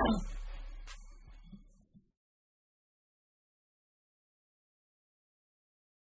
Wow.